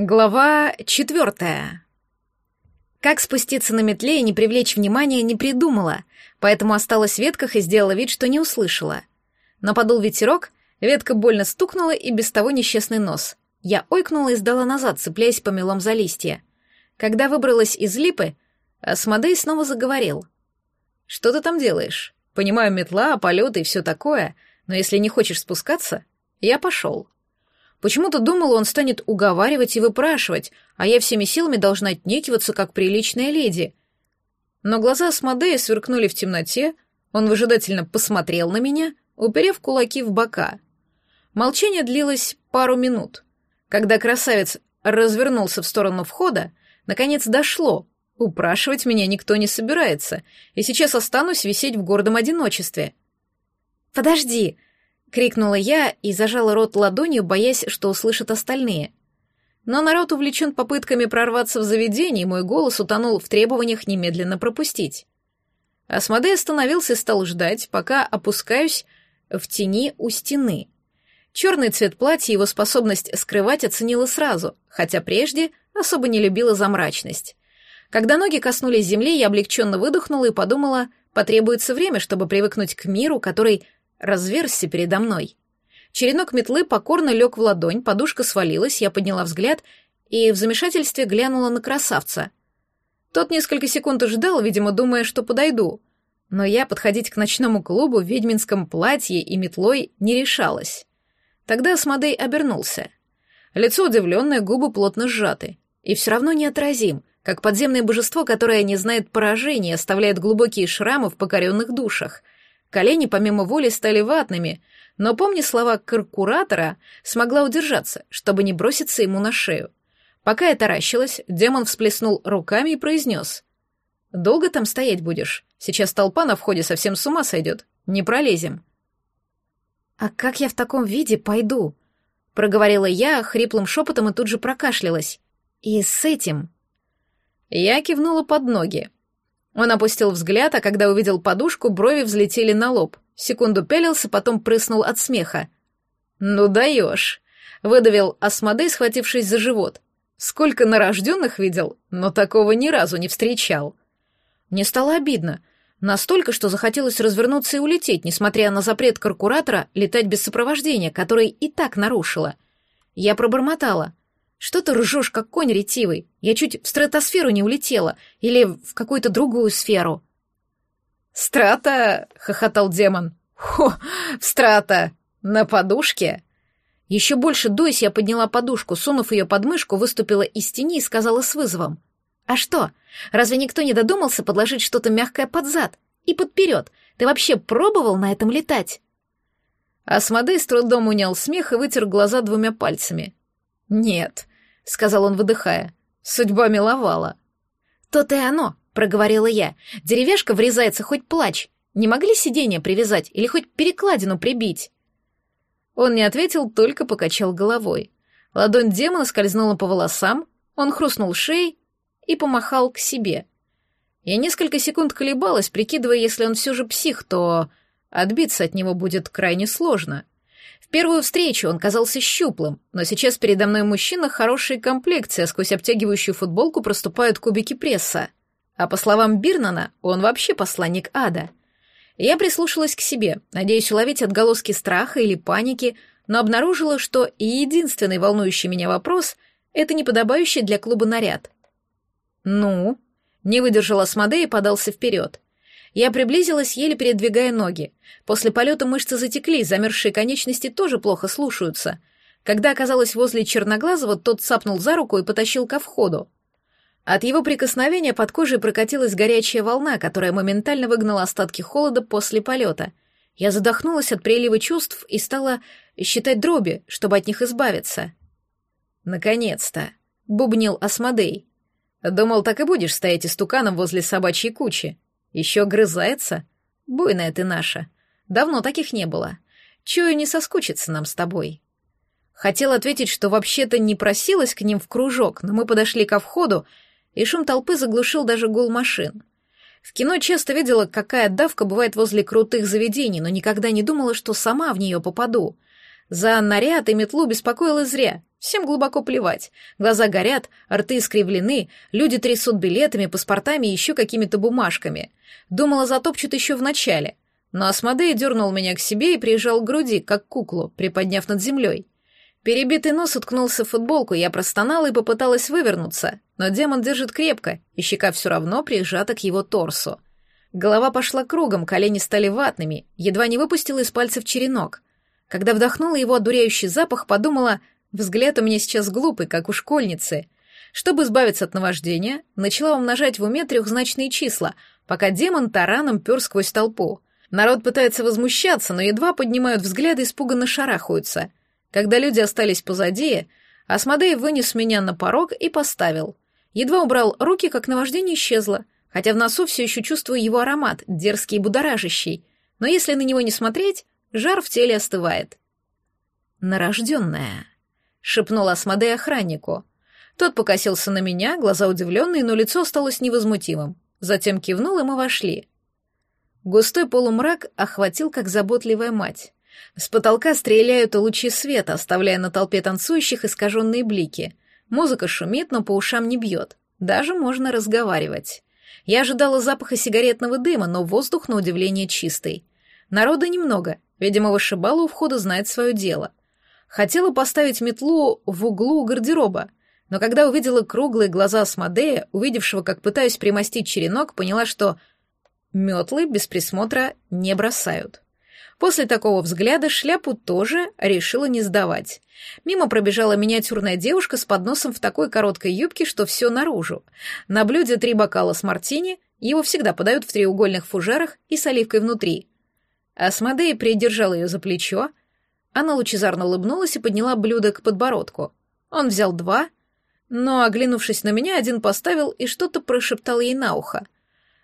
Глава четвертая. Как спуститься на метле и не привлечь внимания, не придумала, поэтому осталась в ветках и сделала вид, что не услышала. Но подул ветерок, ветка больно стукнула и без того несчастный нос. Я ойкнула и сдала назад, цепляясь по мелом за листья. Когда выбралась из липы, Асмодей снова заговорил. «Что ты там делаешь? Понимаю, метла, полеты и все такое, но если не хочешь спускаться, я пошел». Почему-то думала, он станет уговаривать и выпрашивать, а я всеми силами должна отнекиваться, как приличная леди. Но глаза Асмодея сверкнули в темноте, он выжидательно посмотрел на меня, уперев кулаки в бока. Молчание длилось пару минут. Когда красавец развернулся в сторону входа, наконец дошло. Упрашивать меня никто не собирается, и сейчас останусь висеть в гордом одиночестве. «Подожди!» — крикнула я и зажала рот ладонью, боясь, что услышат остальные. Но народ увлечен попытками прорваться в заведение, и мой голос утонул в требованиях немедленно пропустить. Асмодей остановился и стал ждать, пока опускаюсь в тени у стены. Черный цвет платья его способность скрывать оценила сразу, хотя прежде особо не любила замрачность. Когда ноги коснулись земли, я облегченно выдохнула и подумала, потребуется время, чтобы привыкнуть к миру, который разверзся передо мной. Черенок метлы покорно лег в ладонь, подушка свалилась, я подняла взгляд и в замешательстве глянула на красавца. Тот несколько секунд ждал, видимо, думая, что подойду. Но я подходить к ночному клубу в ведьминском платье и метлой не решалась. Тогда Асмодей обернулся. Лицо удивленное, губы плотно сжаты. И все равно неотразим, как подземное божество, которое не знает поражения, оставляет глубокие шрамы в покоренных душах — Колени помимо воли стали ватными, но, помня слова каркуратора, смогла удержаться, чтобы не броситься ему на шею. Пока я таращилась, демон всплеснул руками и произнес. «Долго там стоять будешь? Сейчас толпа на входе совсем с ума сойдет. Не пролезем». «А как я в таком виде пойду?» — проговорила я хриплым шепотом и тут же прокашлялась. «И с этим...» Я кивнула под ноги. Он опустил взгляд, а когда увидел подушку, брови взлетели на лоб. Секунду пялился, потом прыснул от смеха. «Ну даешь!» — выдавил Асмодей, схватившись за живот. «Сколько нарожденных видел, но такого ни разу не встречал». Мне стало обидно. Настолько, что захотелось развернуться и улететь, несмотря на запрет каркуратора летать без сопровождения, который и так нарушила. Я пробормотала. Что ты ржешь, как конь ретивый? Я чуть в стратосферу не улетела. Или в какую-то другую сферу. «Страта!» — хохотал демон. «Хо! В страта! На подушке?» Еще больше дуясь, я подняла подушку, сунув ее под мышку, выступила из тени и сказала с вызовом. «А что? Разве никто не додумался подложить что-то мягкое под зад и подперед? Ты вообще пробовал на этом летать?» Асмодей с трудом унял смех и вытер глаза двумя пальцами. «Нет», — сказал он, выдыхая, — «судьба миловала». «То-то и оно», — проговорила я. «Деревяшка врезается, хоть плачь. Не могли сиденье привязать или хоть перекладину прибить?» Он не ответил, только покачал головой. Ладонь демона скользнула по волосам, он хрустнул шеей и помахал к себе. Я несколько секунд колебалась, прикидывая, если он все же псих, то отбиться от него будет крайне сложно. Первую встречу он казался щуплым, но сейчас передо мной мужчина хорошей комплекции, а сквозь обтягивающую футболку проступают кубики пресса. А по словам Бирнана, он вообще посланник ада. Я прислушалась к себе, надеясь уловить отголоски страха или паники, но обнаружила, что и единственный волнующий меня вопрос — это неподобающий для клуба наряд. «Ну?» — не выдержала Смодей и подался вперед. Я приблизилась, еле передвигая ноги. После полета мышцы затекли, замерзшие конечности тоже плохо слушаются. Когда оказалась возле Черноглазого, тот цапнул за руку и потащил ко входу. От его прикосновения под кожей прокатилась горячая волна, которая моментально выгнала остатки холода после полета. Я задохнулась от прилива чувств и стала считать дроби, чтобы от них избавиться. «Наконец-то!» — бубнил Асмодей. «Думал, так и будешь стоять истуканом возле собачьей кучи. Еще грызается? Буйная ты наша. Давно таких не было. Чую, не соскучиться нам с тобой. Хотел ответить, что вообще-то не просилась к ним в кружок, но мы подошли ко входу, и шум толпы заглушил даже гул машин. В кино часто видела, какая давка бывает возле крутых заведений, но никогда не думала, что сама в нее попаду. За наряд и метлу беспокоила зря. Всем глубоко плевать. Глаза горят, рты искривлены, люди трясут билетами, паспортами и еще какими-то бумажками. Думала, затопчут еще в начале. Но Асмодей дернул меня к себе и прижал к груди, как куклу, приподняв над землей. Перебитый нос уткнулся в футболку, я простонала и попыталась вывернуться, но демон держит крепко, и щека все равно прижата к его торсу. Голова пошла кругом, колени стали ватными, едва не выпустила из пальцев черенок. Когда вдохнула его одуряющий запах, подумала, взгляд у меня сейчас глупый, как у школьницы. Чтобы избавиться от наваждения, начала умножать в уме трехзначные числа, пока демон тараном пер сквозь толпу. Народ пытается возмущаться, но едва поднимают взгляды, испуганно шарахаются. Когда люди остались позади, Асмодей вынес меня на порог и поставил. Едва убрал руки, как наваждение исчезло, хотя в носу все еще чувствую его аромат, дерзкий и будоражащий. Но если на него не смотреть, жар в теле остывает. «Нарожденная», — шепнул Асмодей охраннику. Тот покосился на меня, глаза удивленные, но лицо осталось невозмутимым. Затем кивнул, и мы вошли. Густой полумрак охватил, как заботливая мать. С потолка стреляют лучи света, оставляя на толпе танцующих искаженные блики. Музыка шумит, но по ушам не бьет. Даже можно разговаривать. Я ожидала запаха сигаретного дыма, но воздух, на удивление, чистый. Народа немного, видимо, вышибала у входа знает свое дело. Хотела поставить метлу в углу гардероба, но когда увидела круглые глаза Асмодея, увидевшего, как пытаюсь примостить черенок, поняла, что метлы без присмотра не бросают. После такого взгляда шляпу тоже решила не сдавать. Мимо пробежала миниатюрная девушка с подносом в такой короткой юбке, что все наружу. На блюде три бокала с мартини, его всегда подают в треугольных фужерах и с оливкой внутри. Асмодей придержал ее за плечо. Она лучезарно улыбнулась и подняла блюдо к подбородку. Он взял два, но, оглянувшись на меня, один поставил и что-то прошептал ей на ухо —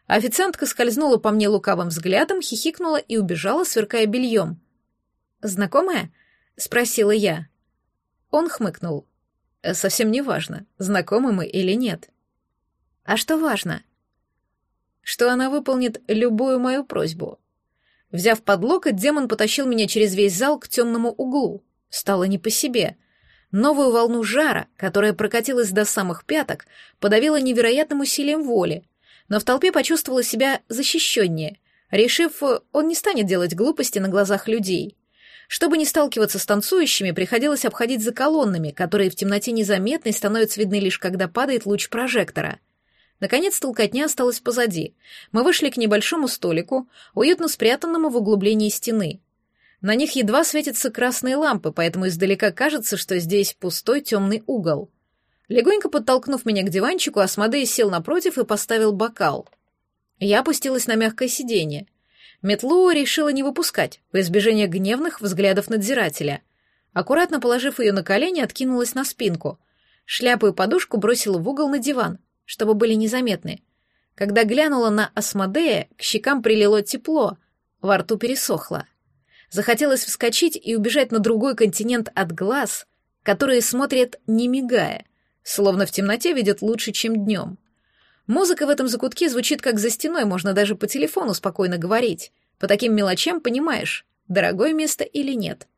Официантка скользнула по мне лукавым взглядом, хихикнула и убежала, сверкая бельем. «Знакомая?» — спросила я. Он хмыкнул. «Совсем не важно, знакомы мы или нет». «А что важно?» «Что она выполнит любую мою просьбу». Взяв под локоть, демон потащил меня через весь зал к темному углу. Стало не по себе. Новую волну жара, которая прокатилась до самых пяток, подавила невероятным усилием воли — но в толпе почувствовала себя защищеннее, решив, он не станет делать глупости на глазах людей. Чтобы не сталкиваться с танцующими, приходилось обходить за колоннами, которые в темноте незаметны и становятся видны лишь когда падает луч прожектора. Наконец толкотня осталась позади. Мы вышли к небольшому столику, уютно спрятанному в углублении стены. На них едва светятся красные лампы, поэтому издалека кажется, что здесь пустой темный угол. Легонько подтолкнув меня к диванчику, Асмодей сел напротив и поставил бокал. Я опустилась на мягкое сиденье. Метлу решила не выпускать, по избежанию гневных взглядов надзирателя. Аккуратно положив ее на колени, откинулась на спинку. Шляпу и подушку бросила в угол на диван, чтобы были незаметны. Когда глянула на Асмодея, к щекам прилило тепло, во рту пересохло. Захотелось вскочить и убежать на другой континент от глаз, которые смотрят не мигая — словно в темноте видят лучше, чем днем. Музыка в этом закутке звучит как за стеной, можно даже по телефону спокойно говорить. По таким мелочам понимаешь, дорогое место или нет.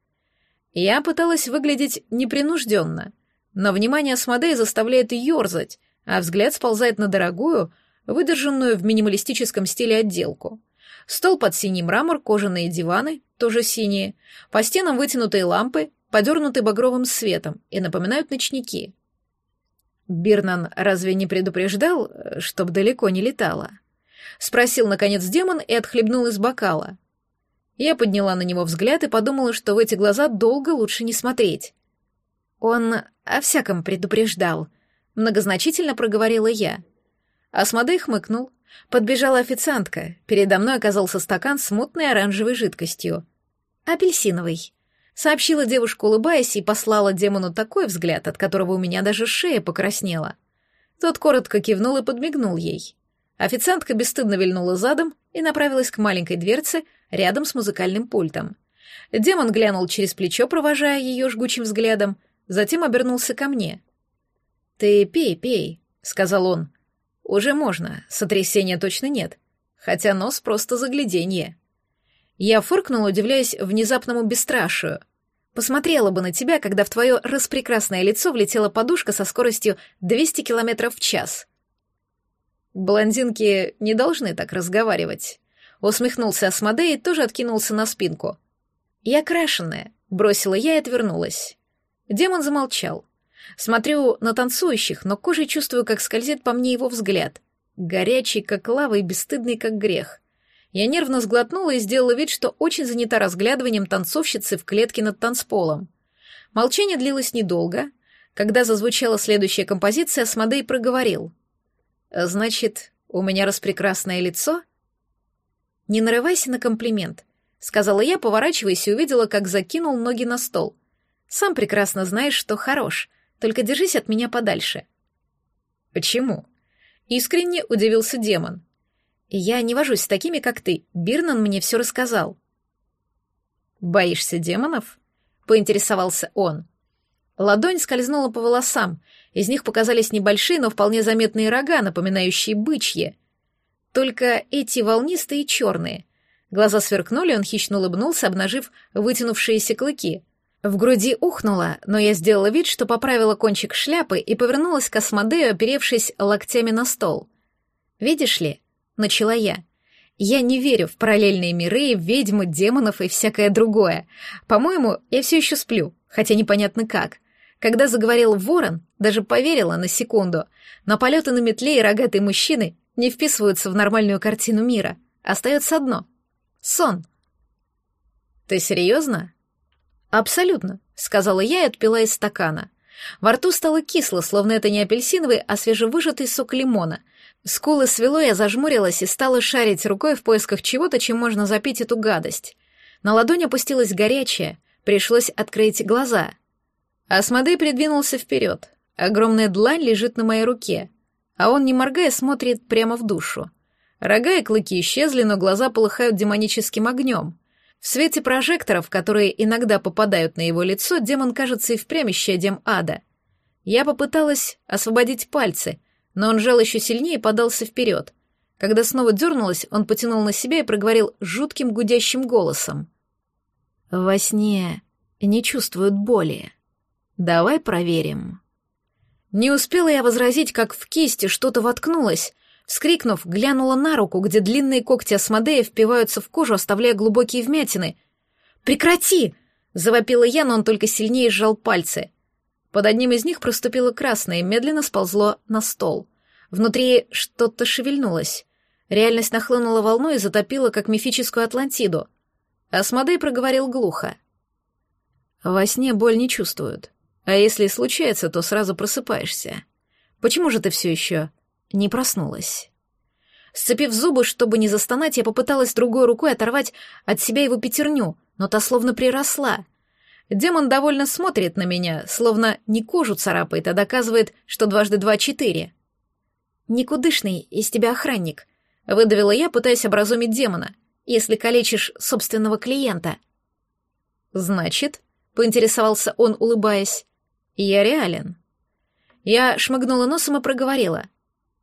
Я пыталась выглядеть непринужденно, но внимание Асмодея заставляет ерзать, а взгляд сползает на дорогую, выдержанную в минималистическом стиле отделку. Стол под синий мрамор, кожаные диваны, тоже синие, по стенам вытянутые лампы, подернуты багровым светом и напоминают ночники — Бирнан разве не предупреждал, чтоб далеко не летала? Спросил, наконец, демон и отхлебнул из бокала. Я подняла на него взгляд и подумала, что в эти глаза долго лучше не смотреть. Он о всяком предупреждал. Многозначительно проговорила я. Асмодей хмыкнул. Подбежала официантка. Передо мной оказался стакан с мутной оранжевой жидкостью. Апельсиновый сообщила девушка, улыбаясь, и послала демону такой взгляд, от которого у меня даже шея покраснела. Тот коротко кивнул и подмигнул ей. Официантка бесстыдно вильнула задом и направилась к маленькой дверце рядом с музыкальным пультом. Демон глянул через плечо, провожая ее жгучим взглядом, затем обернулся ко мне. «Ты пей, пей», — сказал он. «Уже можно, сотрясения точно нет, хотя нос просто загляденье». Я фыркнула, удивляясь внезапному бесстрашию. посмотрела бы на тебя, когда в твое распрекрасное лицо влетела подушка со скоростью 200 километров в час. Блондинки не должны так разговаривать. Усмехнулся Асмодей и тоже откинулся на спинку. Я крашеная, бросила я и отвернулась. Демон замолчал. Смотрю на танцующих, но кожей чувствую, как скользит по мне его взгляд. Горячий, как лава, и бесстыдный, как грех. Я нервно сглотнула и сделала вид, что очень занята разглядыванием танцовщицы в клетке над танцполом. Молчание длилось недолго. Когда зазвучала следующая композиция, Асмодей проговорил. «Значит, у меня распрекрасное лицо?» «Не нарывайся на комплимент», — сказала я, поворачиваясь и увидела, как закинул ноги на стол. «Сам прекрасно знаешь, что хорош, только держись от меня подальше». «Почему?» — искренне удивился демон. Я не вожусь с такими, как ты. Бирнан мне все рассказал. Боишься демонов? Поинтересовался он. Ладонь скользнула по волосам. Из них показались небольшие, но вполне заметные рога, напоминающие бычьи. Только эти волнистые и черные. Глаза сверкнули, он хищно улыбнулся, обнажив вытянувшиеся клыки. В груди ухнуло, но я сделала вид, что поправила кончик шляпы и повернулась к Асмодею, оперевшись локтями на стол. «Видишь ли, — начала я. «Я не верю в параллельные миры, ведьм, демонов и всякое другое. По-моему, я все еще сплю, хотя непонятно как. Когда заговорил ворон, даже поверила на секунду, но полеты на метле и рогатые мужчины не вписываются в нормальную картину мира. Остается одно — сон». «Ты серьезно?» «Абсолютно», — сказала я и отпила из стакана. Во рту стало кисло, словно это не апельсиновый, а свежевыжатый сок лимона — Скулы свело, я зажмурилась и стала шарить рукой в поисках чего-то, чем можно запить эту гадость. На ладонь опустилась горячая, пришлось открыть глаза. Асмодей придвинулся вперед. Огромная длань лежит на моей руке, а он, не моргая, смотрит прямо в душу. Рога и клыки исчезли, но глаза полыхают демоническим огнем. В свете прожекторов, которые иногда попадают на его лицо, демон кажется и впрямь исчадием ада. Я попыталась освободить пальцы, но он жал еще сильнее и подался вперед. Когда снова дернулась, он потянул на себя и проговорил жутким гудящим голосом. «Во сне не чувствуют боли. Давай проверим». Не успела я возразить, как в кисти что-то воткнулось. Вскрикнув, глянула на руку, где длинные когти Асмодея впиваются в кожу, оставляя глубокие вмятины. «Прекрати!» — завопила я, но он только сильнее сжал пальцы. Под одним из них проступило красное и медленно сползло на стол. Внутри что-то шевельнулось. Реальность нахлынула волной и затопила, как мифическую Атлантиду. Асмодей проговорил глухо. «Во сне боль не чувствуют. А если случается, то сразу просыпаешься. Почему же ты все еще не проснулась?» Сцепив зубы, чтобы не застонать, я попыталась другой рукой оторвать от себя его пятерню, но та словно приросла — Демон довольно смотрит на меня, словно не кожу царапает, а доказывает, что дважды два — четыре. «Никудышный из тебя охранник», — выдавила я, пытаясь образумить демона, «если калечишь собственного клиента». «Значит», — поинтересовался он, улыбаясь, — «я реален». Я шмыгнула носом и проговорила.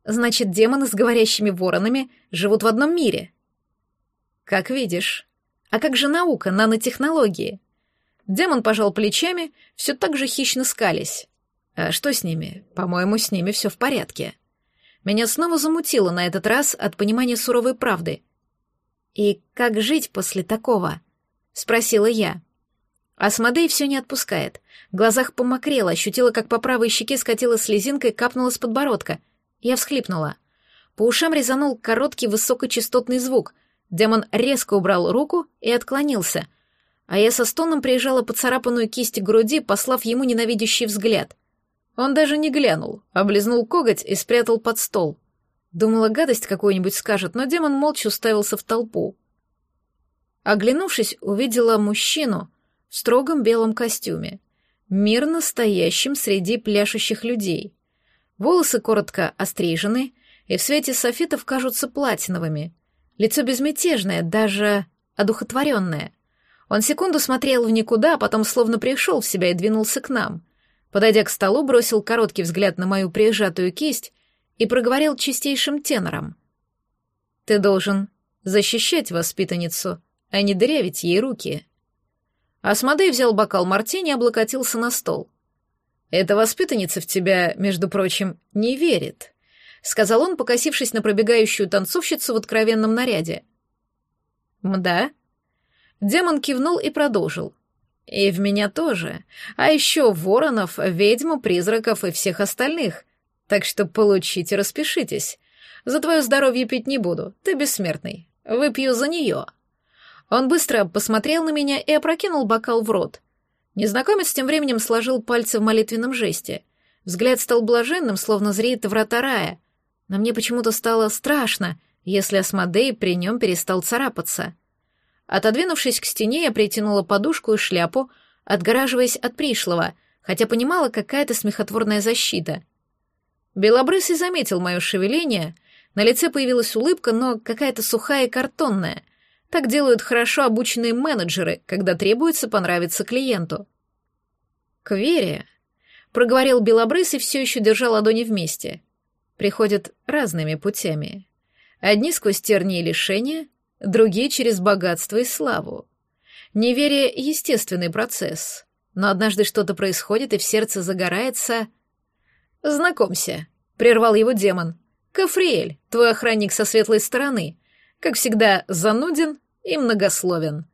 «Значит, демоны с говорящими воронами живут в одном мире». «Как видишь. А как же наука, нанотехнологии?» Демон пожал плечами, все так же хищно скались. А что с ними? По-моему, с ними все в порядке. Меня снова замутило на этот раз от понимания суровой правды. «И как жить после такого?» — спросила я. Асмодей все не отпускает. В глазах помокрело, ощутила, как по правой щеке скатила слезинка и капнула с подбородка. Я всхлипнула. По ушам резанул короткий высокочастотный звук. Демон резко убрал руку и отклонился, а я со стоном приезжала поцарапанную кисть груди, послав ему ненавидящий взгляд. Он даже не глянул, облизнул коготь и спрятал под стол. Думала, гадость какую-нибудь скажет, но демон молча уставился в толпу. Оглянувшись, увидела мужчину в строгом белом костюме, мирно стоящим среди пляшущих людей. Волосы коротко острижены, и в свете софитов кажутся платиновыми. Лицо безмятежное, даже одухотворенное — он секунду смотрел в никуда, а потом словно пришел в себя и двинулся к нам. Подойдя к столу, бросил короткий взгляд на мою прижатую кисть и проговорил чистейшим тенором. «Ты должен защищать воспитанницу, а не дырявить ей руки». Асмодей взял бокал мартини и облокотился на стол. «Эта воспитанница в тебя, между прочим, не верит», — сказал он, покосившись на пробегающую танцовщицу в откровенном наряде. «Мда?» Демон кивнул и продолжил. «И в меня тоже. А еще воронов, ведьму, призраков и всех остальных. Так что получите, распишитесь. За твое здоровье пить не буду, ты бессмертный. Выпью за нее». Он быстро посмотрел на меня и опрокинул бокал в рот. Незнакомец тем временем сложил пальцы в молитвенном жесте. Взгляд стал блаженным, словно зреет врата рая. Но мне почему-то стало страшно, если Асмодей при нем перестал царапаться. Отодвинувшись к стене, я притянула подушку и шляпу, отгораживаясь от пришлого, хотя понимала, какая-то смехотворная защита. Белобрысый заметил мое шевеление, на лице появилась улыбка, но какая-то сухая и картонная. Так делают хорошо обученные менеджеры, когда требуется понравиться клиенту. «К Вере», — проговорил Белобрысый, все еще держа ладони вместе. «Приходят разными путями. Одни сквозь тернии и лишения, другие через богатство и славу. Неверие — естественный процесс, но однажды что-то происходит, и в сердце загорается... «Знакомься», — прервал его демон. «Кафриэль, твой охранник со светлой стороны. Как всегда, зануден и многословен».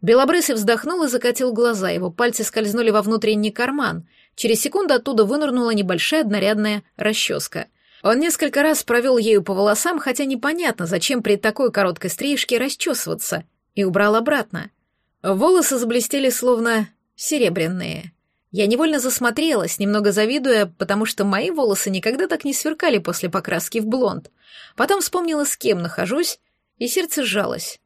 Белобрысый вздохнул и закатил глаза, его пальцы скользнули во внутренний карман. Через секунду оттуда вынырнула небольшая однорядная расческа — он несколько раз провел ею по волосам, хотя непонятно, зачем при такой короткой стрижке расчесываться, и убрал обратно. Волосы заблестели словно серебряные. Я невольно засмотрелась, немного завидуя, потому что мои волосы никогда так не сверкали после покраски в блонд. Потом вспомнила, с кем нахожусь, и сердце сжалось.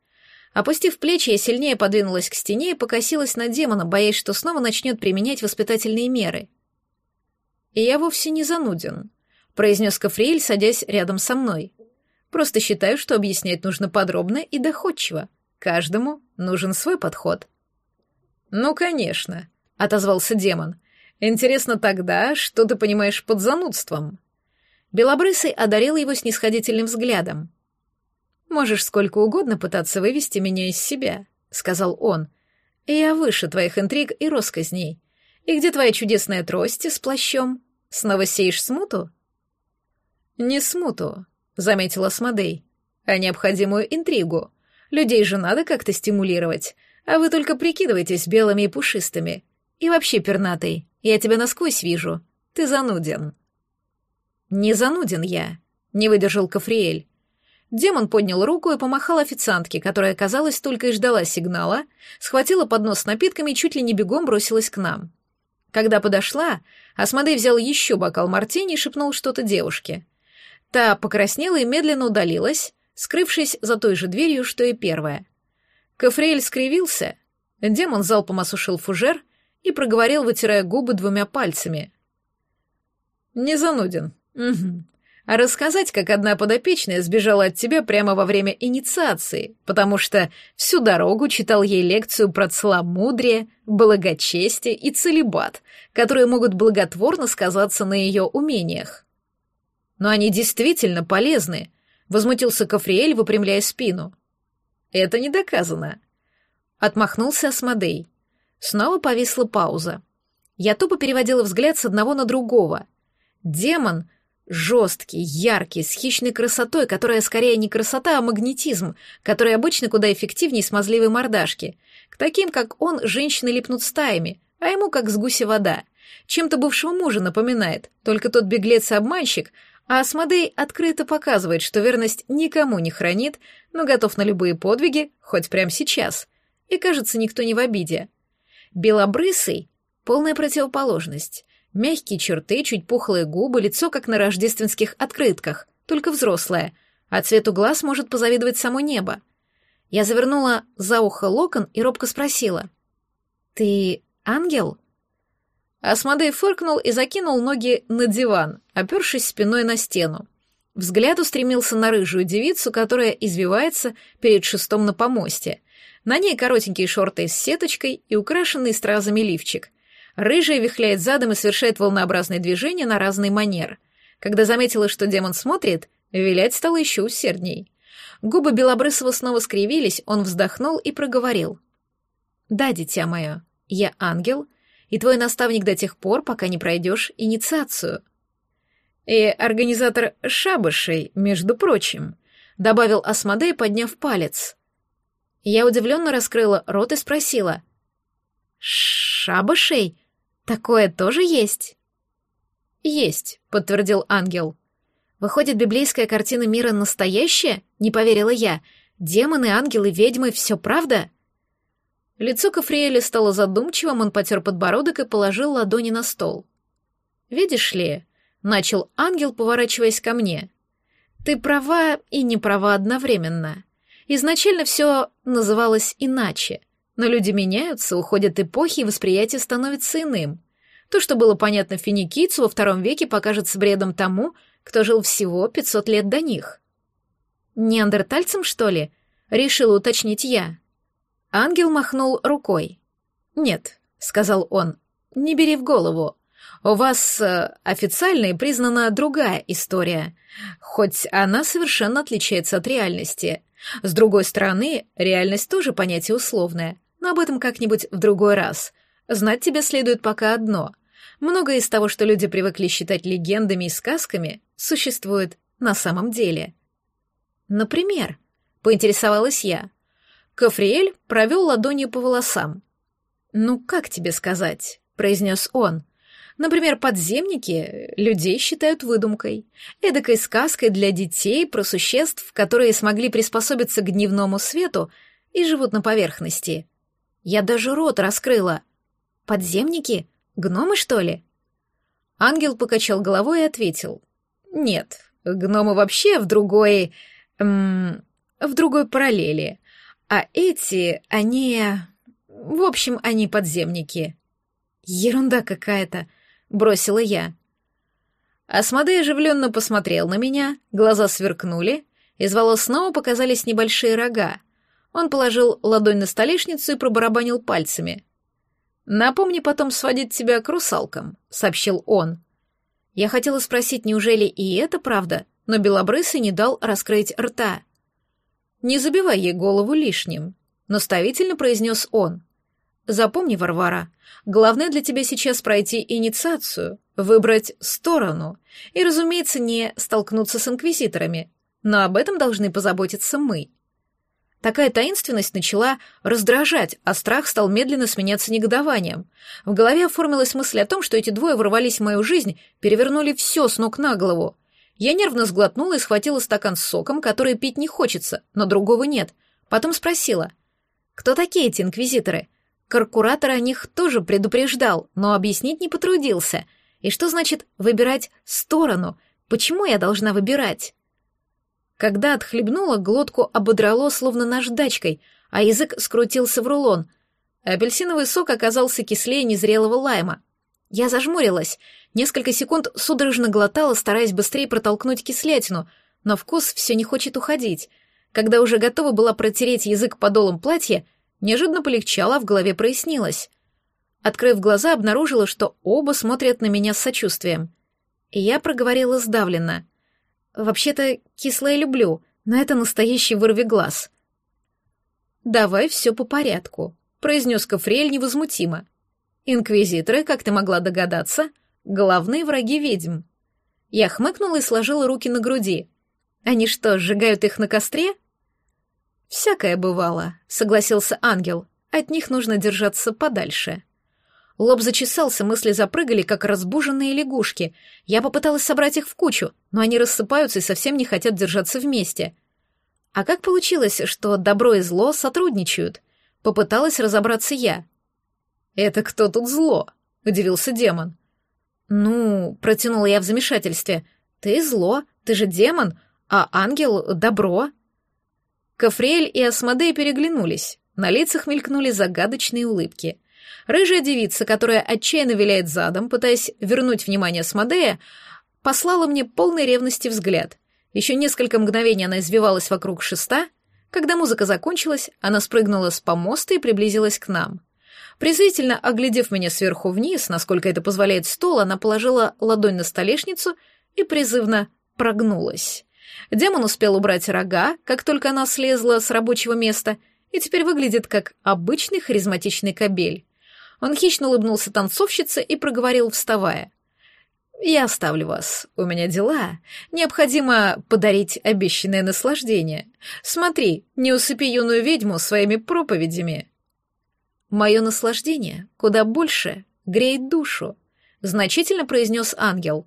Опустив плечи, я сильнее подвинулась к стене и покосилась на демона, боясь, что снова начнет применять воспитательные меры. И я вовсе не зануден произнес Кафриэль, садясь рядом со мной. Просто считаю, что объяснять нужно подробно и доходчиво. Каждому нужен свой подход. Ну, конечно, отозвался демон. Интересно тогда, что ты понимаешь под занудством? Белобрысый одарил его снисходительным взглядом. Можешь сколько угодно пытаться вывести меня из себя, сказал он. Я выше твоих интриг и росказней. И где твоя чудесная трость с плащом? Снова сеешь смуту? «Не смуту», — заметила Смодей, — «а необходимую интригу. Людей же надо как-то стимулировать, а вы только прикидываетесь белыми и пушистыми. И вообще, пернатый, я тебя насквозь вижу. Ты зануден». «Не зануден я», — не выдержал Кафриэль. Демон поднял руку и помахал официантке, которая, казалось, только и ждала сигнала, схватила поднос с напитками и чуть ли не бегом бросилась к нам. Когда подошла, Асмодей взял еще бокал мартини и шепнул что-то девушке. Та покраснела и медленно удалилась, скрывшись за той же дверью, что и первая. Кафриэль скривился, демон залпом осушил фужер и проговорил, вытирая губы двумя пальцами. «Не зануден. Угу. А рассказать, как одна подопечная сбежала от тебя прямо во время инициации, потому что всю дорогу читал ей лекцию про целомудрие, благочестие и целебат, которые могут благотворно сказаться на ее умениях. Но они действительно полезны, возмутился Кафриэль, выпрямляя спину. Это не доказано. Отмахнулся Асмодей. Снова повисла пауза. Я тупо переводила взгляд с одного на другого. Демон жесткий, яркий, с хищной красотой, которая скорее не красота, а магнетизм, который обычно куда эффективнее смазливой мордашки. К таким, как он, женщины липнут стаями, а ему как с гуся вода. Чем-то бывшего мужа напоминает, только тот беглец и обманщик, а Асмодей открыто показывает, что верность никому не хранит, но готов на любые подвиги, хоть прямо сейчас. И, кажется, никто не в обиде. Белобрысый — полная противоположность. Мягкие черты, чуть пухлые губы, лицо, как на рождественских открытках, только взрослое, а цвету глаз может позавидовать само небо. Я завернула за ухо локон и робко спросила. «Ты ангел?» Асмодей фыркнул и закинул ноги на диван, опершись спиной на стену. Взгляд устремился на рыжую девицу, которая извивается перед шестом на помосте. На ней коротенькие шорты с сеточкой и украшенный стразами лифчик. Рыжая вихляет задом и совершает волнообразные движения на разный манер. Когда заметила, что демон смотрит, вилять стало еще усердней. Губы Белобрысова снова скривились, он вздохнул и проговорил. Да, дитя мое, я ангел, и твой наставник до тех пор, пока не пройдешь инициацию. И организатор шабышей, между прочим, добавил Асмодей, подняв палец. Я удивленно раскрыла рот и спросила. «Шабышей? Такое тоже есть?» «Есть», — подтвердил ангел. «Выходит, библейская картина мира настоящая?» — не поверила я. «Демоны, ангелы, ведьмы — все правда?» Лицо Кафриэля стало задумчивым, он потер подбородок и положил ладони на стол. «Видишь ли», — начал ангел, поворачиваясь ко мне, — «ты права и не права одновременно. Изначально все называлось иначе, но люди меняются, уходят эпохи, и восприятие становится иным. То, что было понятно финикийцу во втором веке, покажется бредом тому, кто жил всего 500 лет до них». «Неандертальцам, что ли?» — решила уточнить я. Ангел махнул рукой. «Нет», — сказал он, — «не бери в голову. У вас э, официально и признана другая история, хоть она совершенно отличается от реальности. С другой стороны, реальность тоже понятие условное, но об этом как-нибудь в другой раз. Знать тебе следует пока одно. Многое из того, что люди привыкли считать легендами и сказками, существует на самом деле». «Например», — поинтересовалась я, — Кафриэль провел ладонью по волосам. «Ну, как тебе сказать?» — произнес он. «Например, подземники людей считают выдумкой, эдакой сказкой для детей про существ, которые смогли приспособиться к дневному свету и живут на поверхности. Я даже рот раскрыла. Подземники? Гномы, что ли?» Ангел покачал головой и ответил. «Нет, гномы вообще в другой... Эм, в другой параллели. А эти, они... В общем, они подземники. Ерунда какая-то, бросила я. Асмодей оживленно посмотрел на меня, глаза сверкнули, из волос снова показались небольшие рога. Он положил ладонь на столешницу и пробарабанил пальцами. «Напомни потом сводить тебя к русалкам», — сообщил он. Я хотела спросить, неужели и это правда, но Белобрысый не дал раскрыть рта. «Не забивай ей голову лишним», — наставительно произнес он. «Запомни, Варвара, главное для тебя сейчас пройти инициацию, выбрать сторону и, разумеется, не столкнуться с инквизиторами, но об этом должны позаботиться мы». Такая таинственность начала раздражать, а страх стал медленно сменяться негодованием. В голове оформилась мысль о том, что эти двое ворвались в мою жизнь, перевернули все с ног на голову. Я нервно сглотнула и схватила стакан с соком, который пить не хочется, но другого нет. Потом спросила, кто такие эти инквизиторы? Каркуратор о них тоже предупреждал, но объяснить не потрудился. И что значит выбирать сторону? Почему я должна выбирать? Когда отхлебнула, глотку ободрало словно наждачкой, а язык скрутился в рулон. Апельсиновый сок оказался кислее незрелого лайма. Я зажмурилась, несколько секунд судорожно глотала, стараясь быстрее протолкнуть кислятину, но вкус все не хочет уходить. Когда уже готова была протереть язык подолом платья, неожиданно полегчало, а в голове прояснилось. Открыв глаза, обнаружила, что оба смотрят на меня с сочувствием. И я проговорила сдавленно. «Вообще-то кислое люблю, но это настоящий вырви глаз». «Давай все по порядку», — произнес Кафриэль невозмутимо. Инквизиторы, как ты могла догадаться, главные враги ведьм. Я хмыкнула и сложила руки на груди. Они что, сжигают их на костре? Всякое бывало, согласился ангел. От них нужно держаться подальше. Лоб зачесался, мысли запрыгали, как разбуженные лягушки. Я попыталась собрать их в кучу, но они рассыпаются и совсем не хотят держаться вместе. А как получилось, что добро и зло сотрудничают? Попыталась разобраться я. «Это кто тут зло?» — удивился демон. «Ну, протянула я в замешательстве. Ты зло, ты же демон, а ангел — добро». Кафриэль и Асмодей переглянулись. На лицах мелькнули загадочные улыбки. Рыжая девица, которая отчаянно виляет задом, пытаясь вернуть внимание Асмодея, послала мне полной ревности взгляд. Еще несколько мгновений она извивалась вокруг шеста. Когда музыка закончилась, она спрыгнула с помоста и приблизилась к нам. Презрительно оглядев меня сверху вниз, насколько это позволяет стол, она положила ладонь на столешницу и призывно прогнулась. Демон успел убрать рога, как только она слезла с рабочего места, и теперь выглядит как обычный харизматичный кобель. Он хищно улыбнулся танцовщице и проговорил, вставая. «Я оставлю вас. У меня дела. Необходимо подарить обещанное наслаждение. Смотри, не усыпи юную ведьму своими проповедями». «Мое наслаждение куда больше греет душу», — значительно произнес ангел.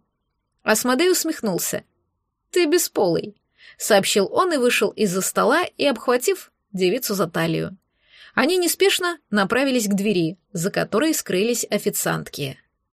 Асмодей усмехнулся. «Ты бесполый», — сообщил он и вышел из-за стола и, обхватив девицу за талию. Они неспешно направились к двери, за которой скрылись официантки.